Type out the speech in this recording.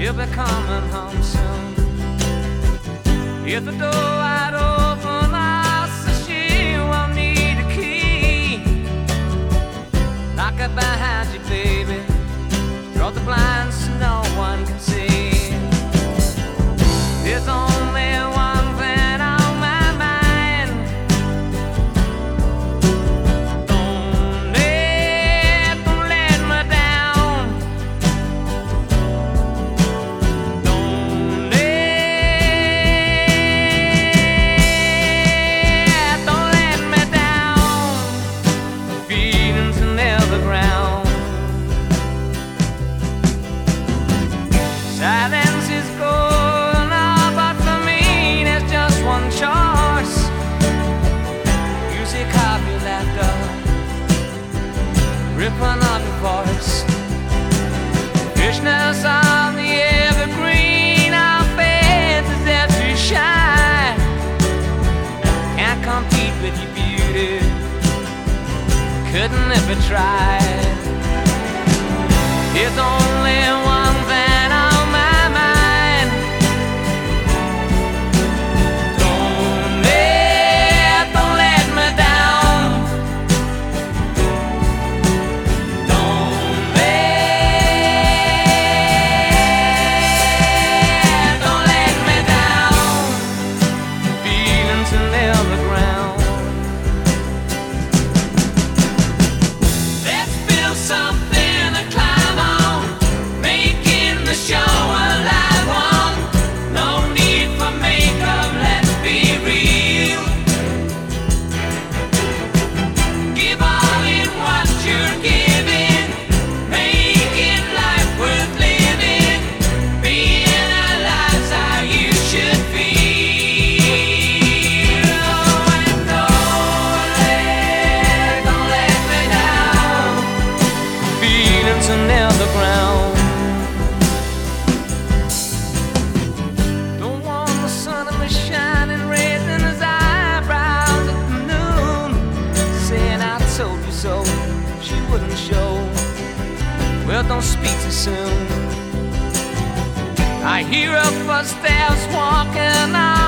You'll be coming home soon. If the door freshness on the evergreen. Our fences have to shine. Can't compete with your beauty. Couldn't ever try. It's only girl, don't speak too soon. I hear her footsteps walking on.